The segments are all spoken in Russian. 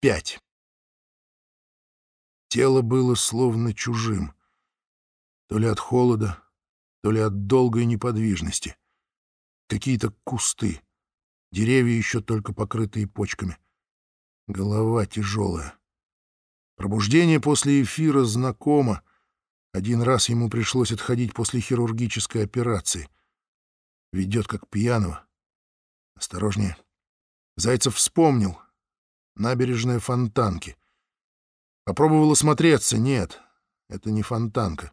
пять. Тело было словно чужим. То ли от холода, то ли от долгой неподвижности. Какие-то кусты, деревья еще только покрытые почками. Голова тяжелая. Пробуждение после эфира знакомо. Один раз ему пришлось отходить после хирургической операции. Ведет как пьяного. Осторожнее. Зайцев вспомнил. Набережная Фонтанки. Попробовал осмотреться. Нет, это не Фонтанка.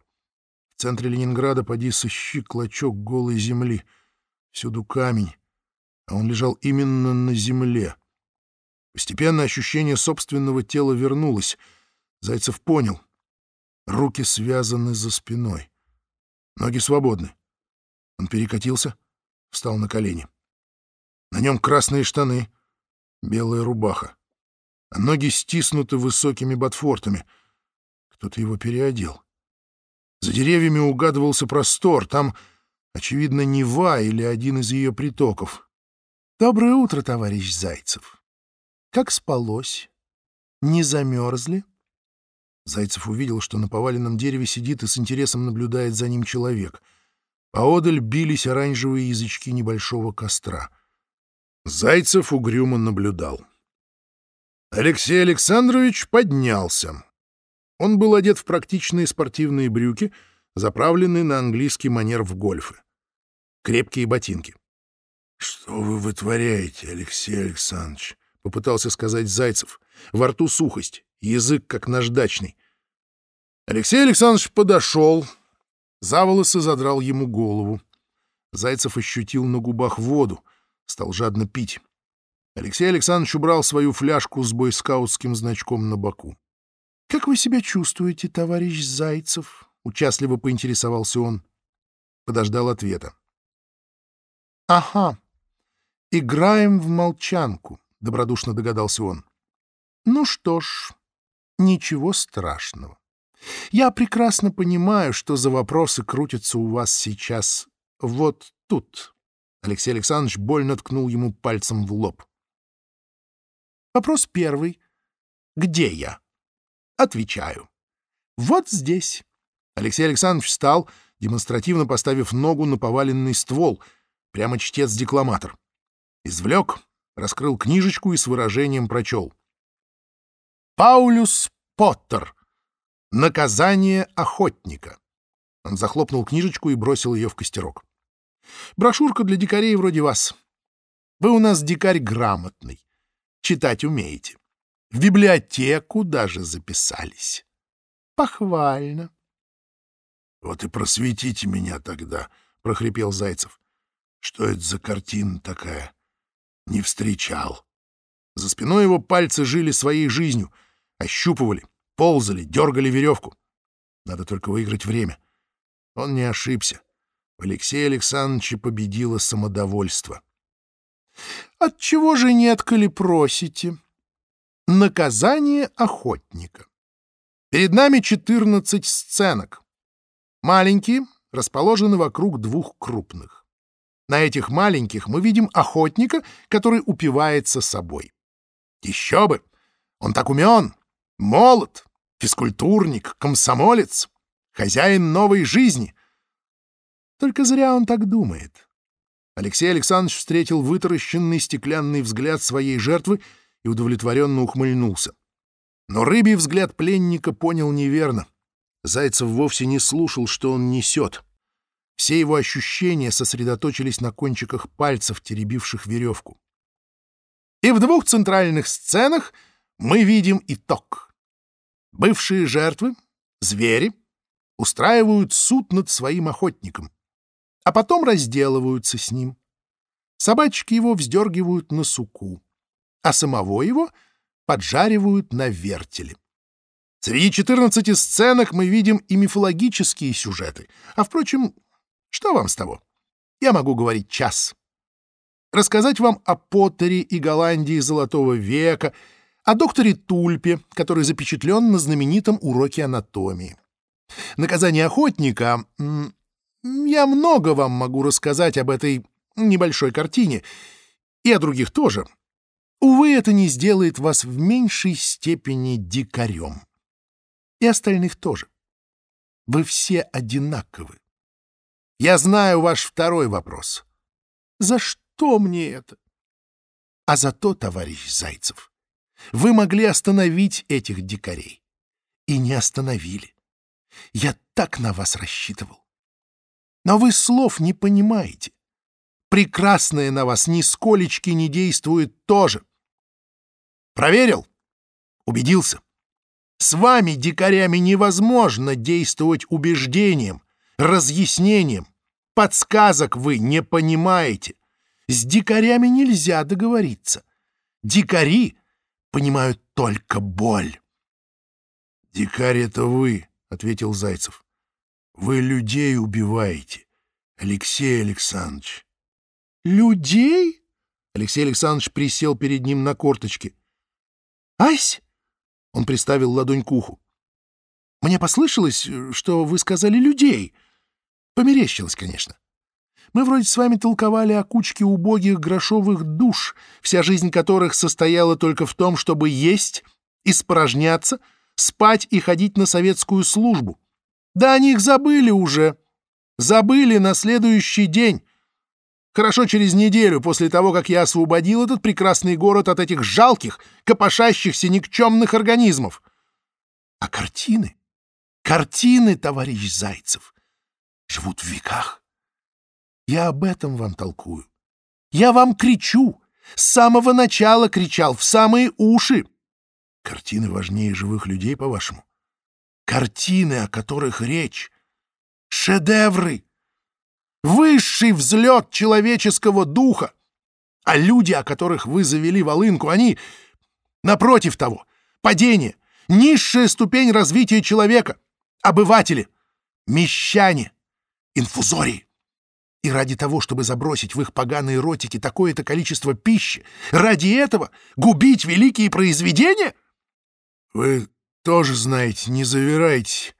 В центре Ленинграда поди сыщи клочок голой земли. Всюду камень, а он лежал именно на земле. Постепенно ощущение собственного тела вернулось — Зайцев понял. Руки связаны за спиной. Ноги свободны. Он перекатился, встал на колени. На нем красные штаны, белая рубаха, а ноги стиснуты высокими ботфортами. Кто-то его переодел. За деревьями угадывался простор. Там, очевидно, Нева или один из ее притоков. «Доброе утро, товарищ Зайцев. Как спалось? Не замерзли?» Зайцев увидел, что на поваленном дереве сидит и с интересом наблюдает за ним человек. Поодаль бились оранжевые язычки небольшого костра. Зайцев угрюмо наблюдал. Алексей Александрович поднялся. Он был одет в практичные спортивные брюки, заправленные на английский манер в гольфы. Крепкие ботинки. — Что вы вытворяете, Алексей Александрович? — попытался сказать Зайцев. Во рту сухость язык как наждачный. Алексей Александрович подошел, за волосы задрал ему голову. Зайцев ощутил на губах воду, стал жадно пить. Алексей Александрович убрал свою фляжку с бойскаутским значком на боку. — Как вы себя чувствуете, товарищ Зайцев? — участливо поинтересовался он. Подождал ответа. — Ага, играем в молчанку, — добродушно догадался он. — Ну что ж, Ничего страшного. Я прекрасно понимаю, что за вопросы крутятся у вас сейчас вот тут. Алексей Александрович больно ткнул ему пальцем в лоб. Вопрос первый. Где я? Отвечаю. Вот здесь. Алексей Александрович встал, демонстративно поставив ногу на поваленный ствол, прямо чтец-декламатор. Извлек, раскрыл книжечку и с выражением прочел — Паулюс Поттер. Наказание охотника. Он захлопнул книжечку и бросил ее в костерок. Брошюрка для дикарей вроде вас. Вы у нас дикарь грамотный. Читать умеете. В библиотеку даже записались. Похвально. — Вот и просветите меня тогда, — прохрипел Зайцев. — Что это за картина такая? Не встречал. За спиной его пальцы жили своей жизнью — ощупывали, ползали, дергали веревку. Надо только выиграть время. Он не ошибся. В Алексее Александровиче победило самодовольство. «Отчего же нет, коли просите?» «Наказание охотника». Перед нами 14 сценок. Маленькие расположены вокруг двух крупных. На этих маленьких мы видим охотника, который упивается собой. Еще бы! Он так умен, Молод, физкультурник, комсомолец, хозяин новой жизни. Только зря он так думает. Алексей Александрович встретил вытаращенный стеклянный взгляд своей жертвы и удовлетворенно ухмыльнулся. Но рыбий взгляд пленника понял неверно. Зайцев вовсе не слушал, что он несет. Все его ощущения сосредоточились на кончиках пальцев, теребивших веревку. И в двух центральных сценах мы видим итог. Бывшие жертвы, звери, устраивают суд над своим охотником, а потом разделываются с ним. Собачки его вздергивают на суку, а самого его поджаривают на вертеле. Среди 14 сценок мы видим и мифологические сюжеты. А, впрочем, что вам с того? Я могу говорить час. Рассказать вам о Поттере и Голландии Золотого века — о докторе Тульпе, который запечатлен на знаменитом уроке анатомии. Наказание охотника... Я много вам могу рассказать об этой небольшой картине, и о других тоже. Увы, это не сделает вас в меньшей степени дикарем. И остальных тоже. Вы все одинаковы. Я знаю ваш второй вопрос. За что мне это? А за то, товарищ Зайцев, вы могли остановить этих дикарей. И не остановили. Я так на вас рассчитывал. Но вы слов не понимаете. Прекрасное на вас нисколечки не действует тоже. Проверил? Убедился. С вами, дикарями, невозможно действовать убеждением, разъяснением. Подсказок вы не понимаете. С дикарями нельзя договориться. Дикари понимают только боль. «Дикарь — это вы», — ответил Зайцев. «Вы людей убиваете, Алексей Александрович». «Людей?» — Алексей Александрович присел перед ним на корточки. «Ась!» — он приставил ладонь к уху. «Мне послышалось, что вы сказали людей. Померещилось, конечно. Мы вроде с вами толковали о кучке убогих грошовых душ, вся жизнь которых состояла только в том, чтобы есть, испорожняться, спать и ходить на советскую службу. Да о них забыли уже. Забыли на следующий день. Хорошо через неделю после того, как я освободил этот прекрасный город от этих жалких, копошащихся никчемных организмов. А картины? Картины, товарищ Зайцев, живут в веках. Я об этом вам толкую. Я вам кричу. С самого начала кричал, в самые уши. Картины важнее живых людей, по-вашему? Картины, о которых речь. Шедевры. Высший взлет человеческого духа. А люди, о которых вы завели волынку, они, напротив того, падение, низшая ступень развития человека, обыватели, мещане, инфузории. И ради того, чтобы забросить в их поганые ротики такое-то количество пищи, ради этого губить великие произведения? Вы тоже знаете, не завирайте.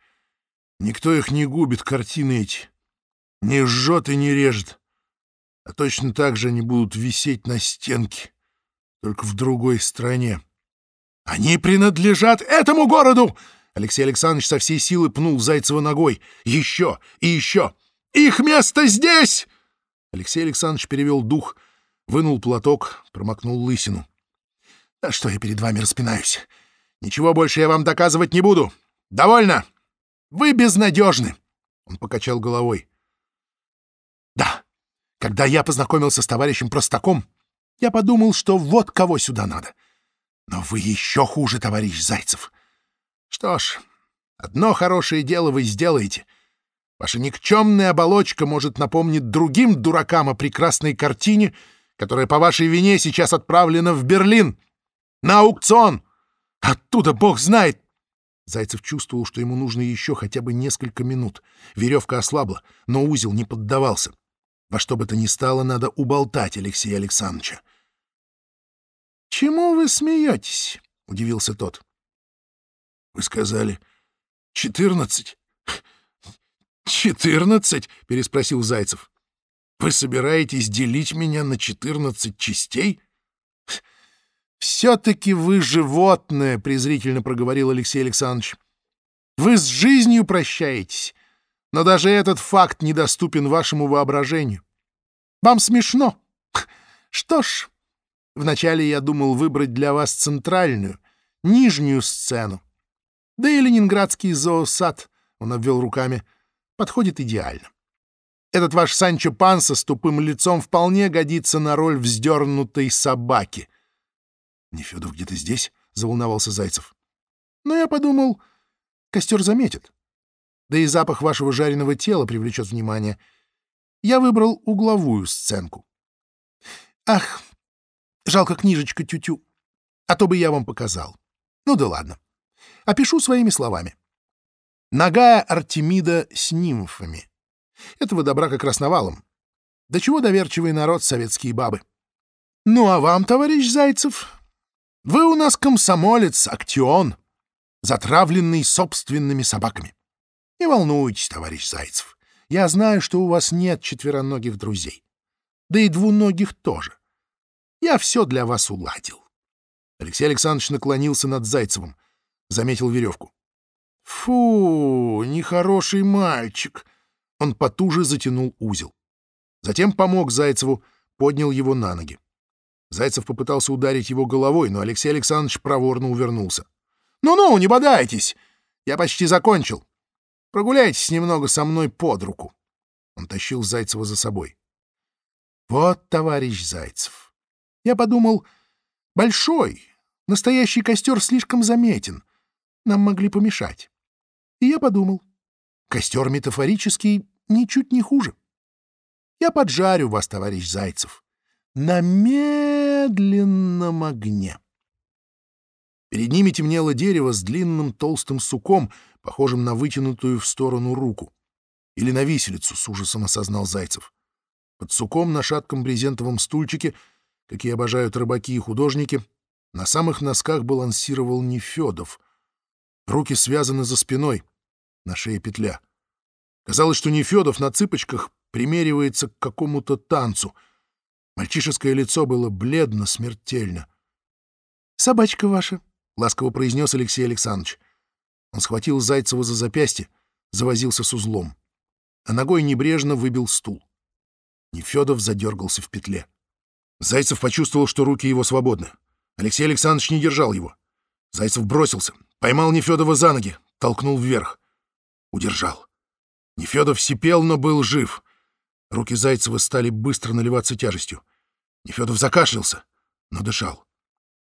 Никто их не губит, картины эти. Не жжет и не режет. А точно так же они будут висеть на стенке, только в другой стране. Они принадлежат этому городу! Алексей Александрович со всей силы пнул Зайцева ногой. Еще и еще. Их место здесь!» Алексей Александрович перевел дух, вынул платок, промокнул лысину. «Да что я перед вами распинаюсь? Ничего больше я вам доказывать не буду. Довольно! Вы безнадежны!» Он покачал головой. «Да, когда я познакомился с товарищем Простаком, я подумал, что вот кого сюда надо. Но вы еще хуже, товарищ Зайцев. Что ж, одно хорошее дело вы сделаете, Ваша никчемная оболочка может напомнить другим дуракам о прекрасной картине, которая по вашей вине сейчас отправлена в Берлин. На аукцион! Оттуда бог знает! Зайцев чувствовал, что ему нужно еще хотя бы несколько минут. Веревка ослабла, но узел не поддавался. Во что бы то ни стало, надо уболтать Алексея Александровича. «Чему вы смеетесь?» — удивился тот. «Вы сказали, четырнадцать?» «Четырнадцать?» — переспросил Зайцев. «Вы собираетесь делить меня на четырнадцать частей?» «Все-таки вы животное», — презрительно проговорил Алексей Александрович. «Вы с жизнью прощаетесь, но даже этот факт недоступен вашему воображению. Вам смешно. Что ж, вначале я думал выбрать для вас центральную, нижнюю сцену. Да и ленинградский зоосад, — он обвел руками, — подходит идеально. Этот ваш Санчо Панса с тупым лицом вполне годится на роль вздернутой собаки. — Нефедов где-то здесь? — заволновался Зайцев. — Но я подумал, костер заметит. Да и запах вашего жареного тела привлечет внимание. Я выбрал угловую сценку. Ах, жалко книжечка тю-тю. А то бы я вам показал. Ну да ладно. Опишу своими словами. Ногая Артемида с нимфами. Этого добра как красновалом. Да чего доверчивый народ советские бабы. Ну а вам, товарищ Зайцев, вы у нас комсомолец, актион, затравленный собственными собаками. Не волнуйтесь, товарищ Зайцев, я знаю, что у вас нет четвероногих друзей. Да и двуногих тоже. Я все для вас уладил. Алексей Александрович наклонился над Зайцевым, заметил веревку. «Фу, нехороший мальчик!» Он потуже затянул узел. Затем помог Зайцеву, поднял его на ноги. Зайцев попытался ударить его головой, но Алексей Александрович проворно увернулся. «Ну-ну, не бодайтесь! Я почти закончил. Прогуляйтесь немного со мной под руку». Он тащил Зайцева за собой. «Вот, товарищ Зайцев, я подумал, большой, настоящий костер слишком заметен, нам могли помешать. И я подумал, костер метафорический ничуть не хуже. Я поджарю вас, товарищ Зайцев, на медленном огне». Перед ними темнело дерево с длинным толстым суком, похожим на вытянутую в сторону руку. Или на виселицу, с ужасом осознал Зайцев. Под суком на шатком брезентовом стульчике, какие обожают рыбаки и художники, на самых носках балансировал Нефедов. Руки связаны за спиной, на шее петля. Казалось, что Нефедов на цыпочках примеривается к какому-то танцу. Мальчишеское лицо было бледно, смертельно. «Собачка ваша», — ласково произнес Алексей Александрович. Он схватил Зайцева за запястье, завозился с узлом, а ногой небрежно выбил стул. Нефедов задергался в петле. Зайцев почувствовал, что руки его свободны. Алексей Александрович не держал его. Зайцев бросился, поймал Нефедова за ноги, толкнул вверх. Удержал. Нефедов сипел, но был жив. Руки Зайцева стали быстро наливаться тяжестью. Нефедов закашлялся, но дышал.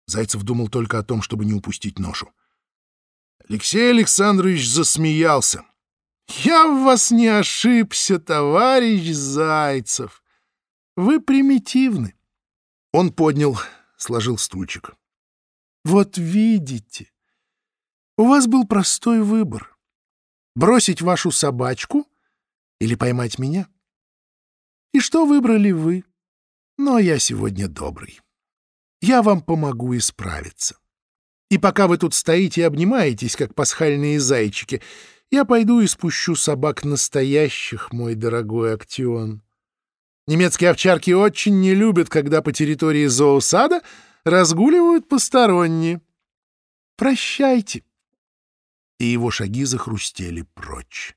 Зайцев думал только о том, чтобы не упустить ношу. Алексей Александрович засмеялся. «Я в вас не ошибся, товарищ Зайцев. Вы примитивны». Он поднял, сложил стульчик. «Вот видите, у вас был простой выбор. Бросить вашу собачку или поймать меня? И что выбрали вы? Но я сегодня добрый». Я вам помогу исправиться. И пока вы тут стоите и обнимаетесь, как пасхальные зайчики, я пойду и спущу собак настоящих, мой дорогой Актион. Немецкие овчарки очень не любят, когда по территории зоосада разгуливают посторонние. Прощайте. И его шаги захрустели прочь.